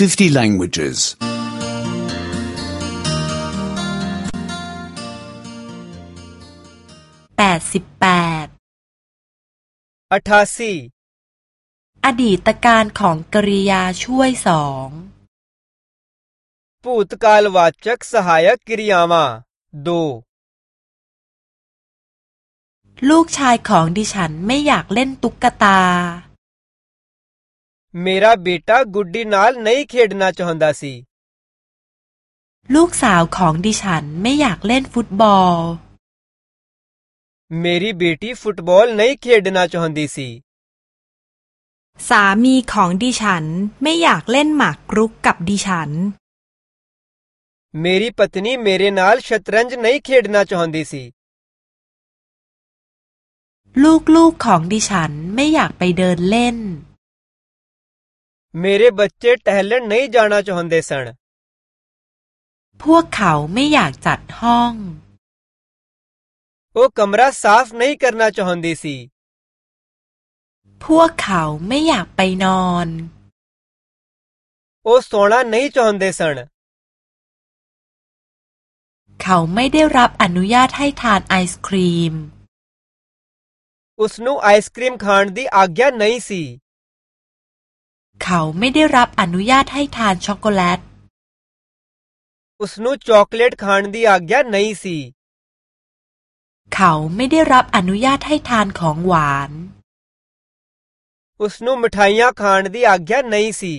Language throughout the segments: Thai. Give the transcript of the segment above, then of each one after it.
50 languages. 88 88อดีตการของกริยาช่วยสองพูตกาลวาจักสหายกริยามาดูลูกชายของดิฉันไม่อยากเล่นตุ๊กตา ਮੇਰਾ ਬੇਟਾ ਗੁੱਡੀ ਨਾਲ ਨਹੀਂ ਖੇਡਣਾ ਚਾਹੁੰਦਾ ਸੀ ลูกสาวของดิฉันไม่อยากเล่นฟุตบอล ਮੇਰੀ ਬੇਟੀ ਫੁੱਟਬਾਲ ਨਹੀਂ ਖੇਡਣਾ ਚਾਹੁੰਦੀ ਸੀ สามีของดิฉันไม่อยากเล่นหมากรุกกับดิฉัน ਮੇਰੀ ਪਤਨੀ ਮੇਰੇ ਨਾਲ ਸ਼ਤਰੰਜ ਨਹੀਂ ਖੇਡਣਾ ਚਾਹੁੰਦੀ ਸੀ ลูกๆของดิฉันไม่อยากไปเดินเล่น ਮੇਰੇ ਬੱਚੇ ਟਹਿਲਣ ਨਹੀਂ ਜਾਣਾ ਚਾਹੁੰਦੇ ਸਨ พวกเขาไม่อยากจัดห้อง ਉਹ ਕਮਰਾ ਸਾਫ਼ ਨਹੀਂ ਕਰਨਾ ਚਾਹੁੰਦੀ ਸੀ พวกเขาไม่อยากไปนอน ਉਹ ਸੌਣਾ ਨਹੀਂ ਚਾਹੁੰਦੇ ਸਨ เขาไม่ได้รับอนุญาตให้ทานไอศครีม ਉਸਨੂੰ ਆਈਸਕ੍ਰੀਮ ਖਾਣ ਦੀ ਆਗਿਆ ਨਹੀਂ ਸੀ เขาไม่ได้รับอนุญาตให้ทานช็อกโกแลต उसनु चॉकलेट खान दी आज्ञा नहीं सी เขาไม่ได้รับอนุญาตให้ทานของหวาน उसनु मिठाइयां खान दी आज्ञा नहीं सी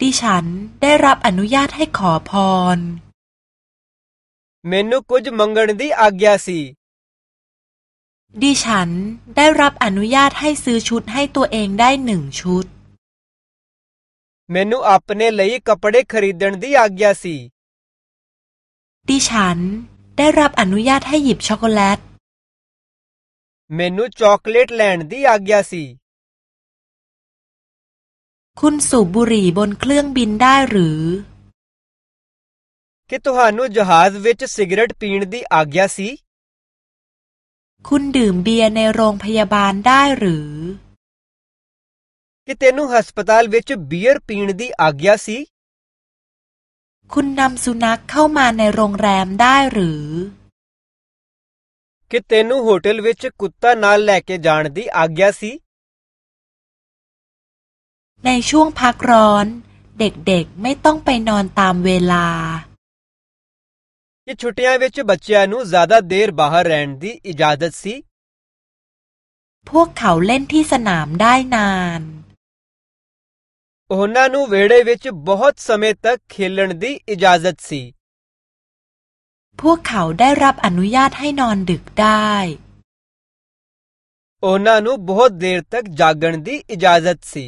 ดิฉันได้รับอนุญาตให้ขอพร मेनू कुछ मंगन दी आज्ञा सी ดิฉันได้รับอนุญาตให้ซื้อชุดให้ตัวเองได้หนึ่งชุด ਮੈਨੂੰ ਆਪਣੇ ਲਈ ਕੱਪੜੇ ਖਰੀਦਣ ਦੀ ਆਗਿਆ ਸੀ ดิฉันได้รับอนุญาตให้หยิบช็อกโกแลต ਮੈਨੂੰ ਚਾਕਲੇਟ ਲੈਣ ਦੀ ਆਗਿਆ ਸੀ คุณสูบบุหรี่บนเครื่องบินได้หรือ ਕਿ ਤੁਹਾਨੂੰ ਜਹਾਜ਼ ਵਿੱਚ ਸਿਗਰਟ ਪੀਣ ਦੀ ਆਗਿਆ ਸੀ คุณดื่มเบียร์ในโรงพยาบาลได้หรือ ਕਿ ਤੈਨੂੰ ਹਸਪਤਾਲ ਵਿੱਚ ਬੀਅਰ ਪੀਣ ਦੀ ਆਗਿਆ ਸੀ คุณนำสุนัขเข้ามาในโรงแรมได้หรือ ਕਿ ਤੈਨੂੰ ਹੋਟਲ ਵਿੱਚ ਕੁੱਤਾ ਨਾਲ ਲੈ ਕੇ ਜਾਣ ਦੀ ਆਗਿਆ ਸੀ ในช่วงพักร้อน เด็กๆไม่ต้องไปนอนตามเวลา ਕਿ ਛੁੱਟੀਆਂ ਵਿੱਚ ਬੱਚਿਆਂ ਨੂੰ ਜ਼ਿਆਦਾ ਦੇਰ ਬਾਹਰ ਰਹਿਣ ਦੀ ਇਜਾਜ਼ਤ ਸੀ พวกเขาเล่นที่สนามได้นาน ਉਹਨਾਂ ਨੂੰ ਵਿਹੜੇ ਵਿੱਚ ਬਹੁਤ ਸਮੇਂ ਤੱਕ ਖੇਲਣ ਦੀ ਇਜਾਜ਼ਤ ਸੀ พวกเขาได้รับอนุญาตให้นอนดึกได้ ਉਹਨਾਂ ਨੂੰ ਬਹੁਤ ਦੇਰ ਤੱਕ ਜਾਗਣ ਦੀ ਇਜਾਜ਼ਤ ਸੀ